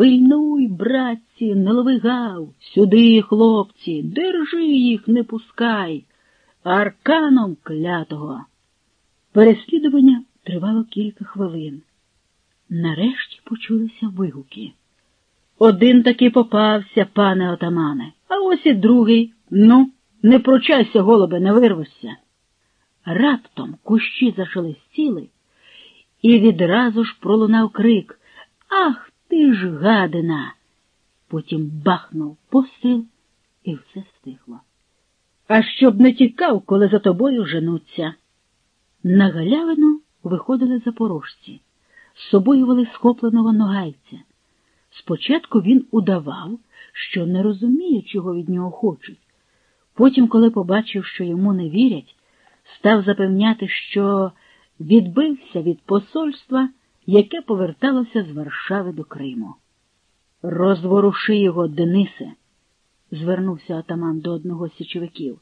Пильнуй, братці, не лови гав, сюди, хлопці, держи їх, не пускай, арканом клятого. Переслідування тривало кілька хвилин. Нарешті почулися вигуки. Один таки попався, пане отамане, а ось і другий. Ну, не прочайся, голубе, не вирвешся. Раптом кущі зашелестіли, і відразу ж пролунав крик ти ж, гадина! Потім бахнув постріл, і все стихло. А щоб не тікав, коли за тобою женуться. На галявину виходили запорожці, з собою вели схопленого ногайця. Спочатку він удавав, що не розуміє, чого від нього хочуть. Потім, коли побачив, що йому не вірять, став запевняти, що відбився від посольства, яке поверталося з Варшави до Криму. Розворуши його, Денисе, звернувся атаман до одного з січовиків.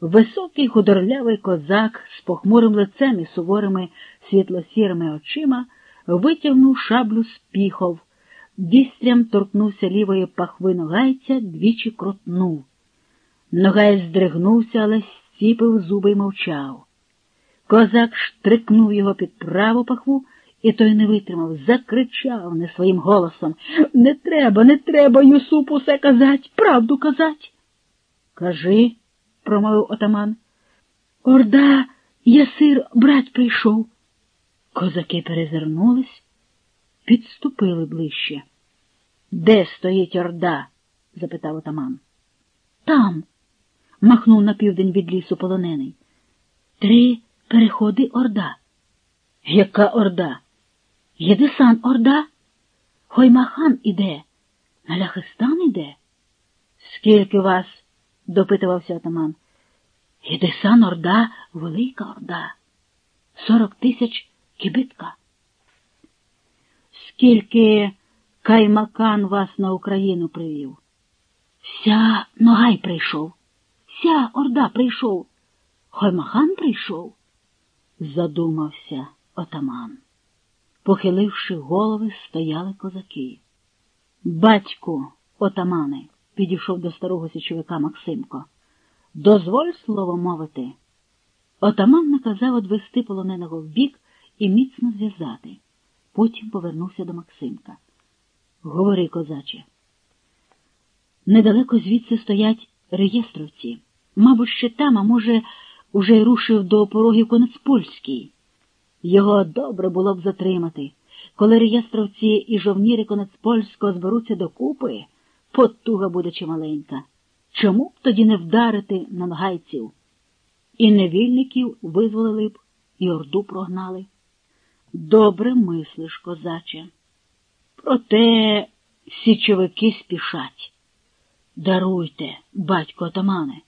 Високий худорлявий козак з похмурим лицем і суворими світло-сірими очима витягнув шаблю з піхов, дістрям торкнувся лівої пахви ногайця, двічі крутнув. Ногай здригнувся, але стіпив зуби й мовчав. Козак штрикнув його під праву пахву, і той не витримав, закричав не своїм голосом Не треба, не треба, Юсуп, усе казать, правду казать. Кажи, промовив отаман. Орда, ясир, брать прийшов. Козаки перезирнулись, підступили ближче. Де стоїть орда? запитав отаман. Там, махнув на південь від лісу полонений. Три переходи орда. Яка орда? Єдисан орда? Хоймахан іде, Наляхистан іде. Скільки вас? допитувався отаман. Єдисан орда, велика орда. Сорок тисяч кибитка. Скільки каймакан вас на Україну привів? Вся ногай прийшов, вся орда прийшов. Хоймахан прийшов, задумався отаман. Похиливши голови, стояли козаки. Батьку, отамане, підійшов до старого січовика Максимко. Дозволь слово мовити. Отаман наказав одвести полоненого вбік і міцно зв'язати. Потім повернувся до Максимка. Говори, козаче. Недалеко звідси стоять реєстровці. Мабуть, ще там, а може, уже рушив до порогів Конецпольський. Його добре було б затримати. Коли реєстровці і жовніри Конецпольського зберуться докупи, потуга буде чималенька. Чому б тоді не вдарити на нагайців? І невільників визволили б, і орду прогнали. Добре мислиш, козаче. Проте січовики спішать. Даруйте, батько отамане.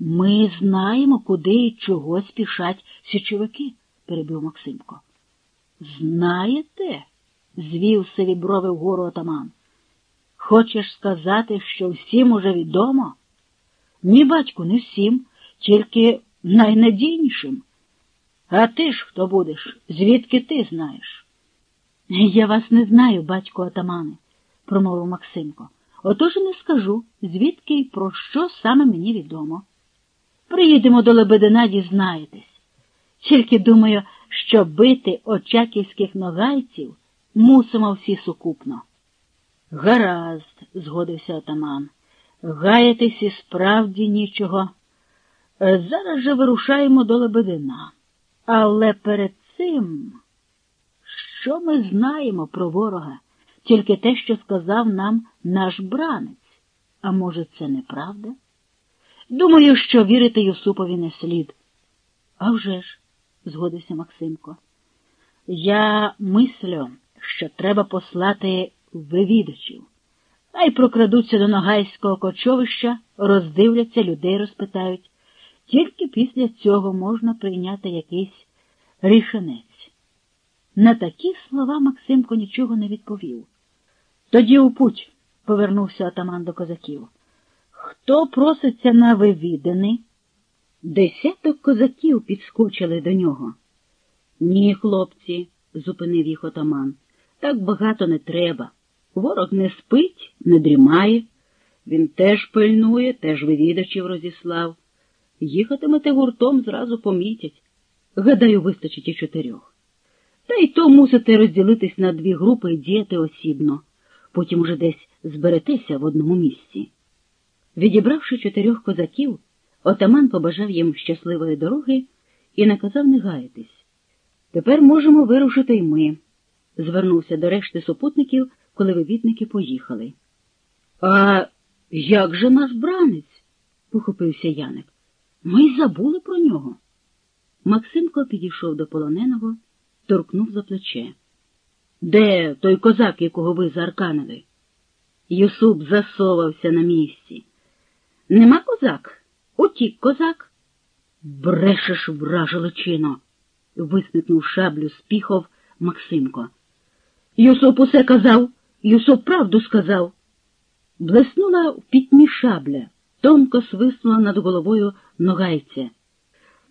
Ми знаємо, куди і чого спішать січовики, перебив Максимко. Знаєте? звів сиві брови вгору отаман. Хочеш сказати, що всім уже відомо? Ні, батьку, не всім, тільки найнадійнішим. А ти ж хто будеш? Звідки ти знаєш? Я вас не знаю, батько отамане, промовив Максимко. Отож і не скажу, звідки і про що саме мені відомо. Приїдемо до Лебедина, дізнаєтесь. Тільки думаю, що бити очаківських ногайців мусимо всі сукупно. Гаразд, згодився отаман. Гаятись і справді нічого. Зараз же вирушаємо до Лебедина. Але перед цим, що ми знаємо про ворога? Тільки те, що сказав нам наш бранець. А може, це неправда? Думаю, що вірити Юсупові не слід. «А вже ж», – згодився Максимко. Я мислю, що треба послати вивідачів. Хай прокрадуться до ногайського кочовища, роздивляться, людей розпитають. Тільки після цього можна прийняти якийсь рішенець. На такі слова Максимко нічого не відповів. Тоді у путь, повернувся атаман до козаків. Хто проситься на вивідини? Десяток козаків підскочили до нього. Ні, хлопці, зупинив їх отаман, так багато не треба. Ворог не спить, не дрімає. Він теж пильнує, теж вивідачів розіслав. Їхатимете гуртом, зразу помітять. Гадаю, вистачить і чотирьох. Та й то мусите розділитись на дві групи і діяти осібно, потім уже десь зберетеся в одному місці. Відібравши чотирьох козаків, отаман побажав їм щасливої дороги і наказав не гаятись. Тепер можемо вирушити й ми, звернувся до решти супутників, коли вивідники поїхали. А як же наш бранець? похопився Яник. Ми й забули про нього. Максимко підійшов до полоненого, торкнув за плече. Де той козак, якого ви заарканили? Юсуп засовався на місці. Нема козак? Утік козак. Брешеш, враже личино, висмикнув шаблю з піхов Максимко. Юсуп усе казав, Юсуп правду сказав. Блеснула в пітьмі шабля, тонко свиснула над головою ногайця.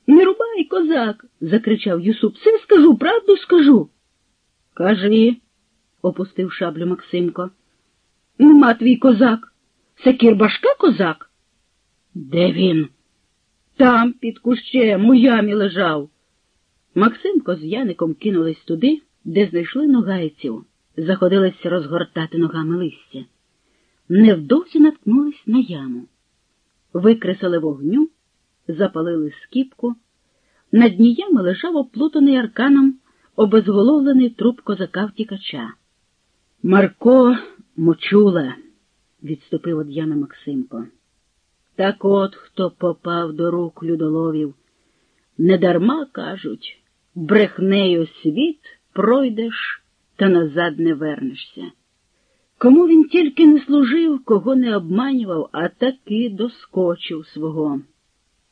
Не рубай, козак, закричав Юсуп. Все скажу, правду скажу. Кажи, опустив шаблю Максимко. Нема твій козак. Це кірбашка козак? Де він? Там, під кущем, у ямі лежав. Максимко з Яником кинулись туди, де знайшли ногайців, заходились розгортати ногами листя. Невдовзі наткнулись на яму. Викресали вогню, запалили скіпку. На дні ями лежав оплутаний арканом обезголовлений труп козака втікача. Марко мочула, відступив од ями Максимко. Так от хто попав до рук людоловів. Недарма, кажуть, брехнею світ пройдеш та назад не вернешся. Кому він тільки не служив, кого не обманював, а таки доскочив свого.